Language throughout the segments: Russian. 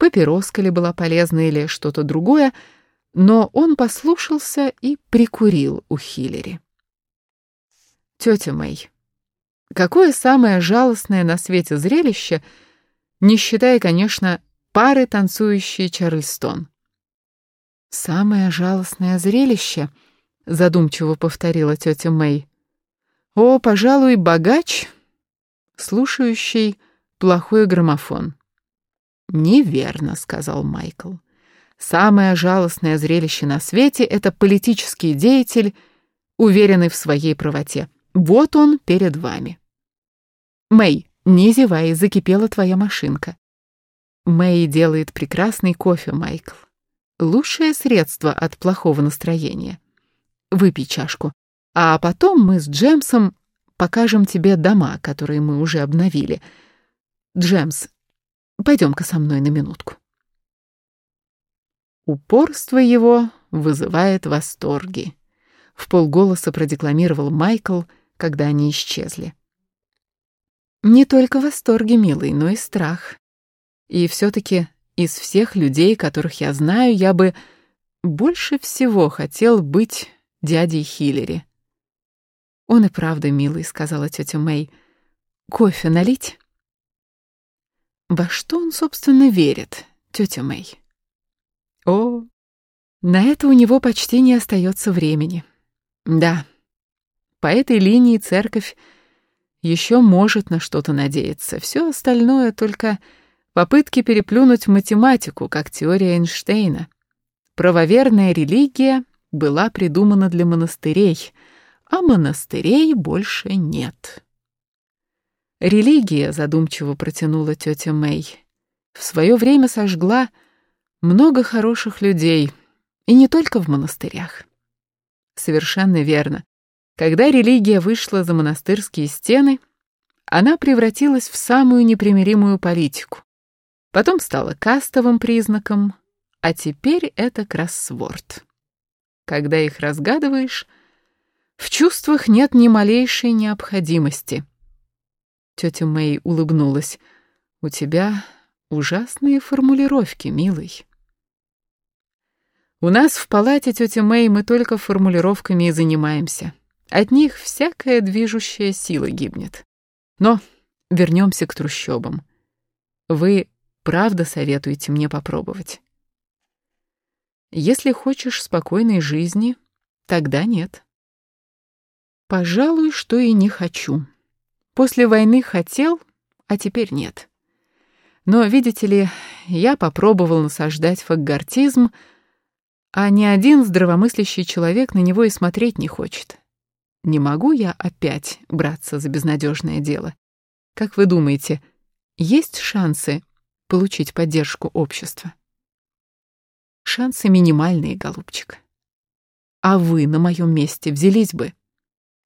папироска ли была полезна или что-то другое, но он послушался и прикурил у Хиллери. «Тетя Мэй, какое самое жалостное на свете зрелище, не считая, конечно, пары, танцующие Чарльстон?» «Самое жалостное зрелище», — задумчиво повторила тетя Мэй. «О, пожалуй, богач, слушающий плохой граммофон». «Неверно», — сказал Майкл. «Самое жалостное зрелище на свете — это политический деятель, уверенный в своей правоте. Вот он перед вами». «Мэй, не зевай, закипела твоя машинка». Мэй делает прекрасный кофе, Майкл. Лучшее средство от плохого настроения. Выпей чашку, а потом мы с Джемсом покажем тебе дома, которые мы уже обновили. Джемс, пойдем-ка со мной на минутку. Упорство его вызывает восторги. В полголоса продекламировал Майкл, когда они исчезли. Не только восторги, милый, но и страх. И все-таки из всех людей, которых я знаю, я бы больше всего хотел быть дядей Хиллери. «Он и правда милый», — сказала тетя Мэй. «Кофе налить?» Во что он, собственно, верит, тетя Мэй? О, на это у него почти не остается времени. Да, по этой линии церковь еще может на что-то надеяться. Все остальное только попытки переплюнуть математику, как теория Эйнштейна. Правоверная религия была придумана для монастырей, а монастырей больше нет. Религия, задумчиво протянула тетя Мэй, в свое время сожгла много хороших людей, и не только в монастырях. Совершенно верно. Когда религия вышла за монастырские стены, она превратилась в самую непримиримую политику. Потом стала кастовым признаком, а теперь это кроссворд. Когда их разгадываешь, в чувствах нет ни малейшей необходимости. Тетя Мэй улыбнулась. «У тебя ужасные формулировки, милый». «У нас в палате, тетя Мэй, мы только формулировками и занимаемся. От них всякая движущая сила гибнет. Но вернемся к трущобам. Вы правда советуете мне попробовать? Если хочешь спокойной жизни, тогда нет. Пожалуй, что и не хочу. После войны хотел, а теперь нет. Но, видите ли, я попробовал насаждать фаггартизм, а ни один здравомыслящий человек на него и смотреть не хочет. Не могу я опять браться за безнадежное дело. Как вы думаете, есть шансы получить поддержку общества? Шансы минимальные, голубчик. А вы на моем месте взялись бы?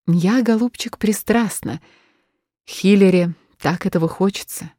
Я, голубчик, пристрастна. Хиллере так этого хочется.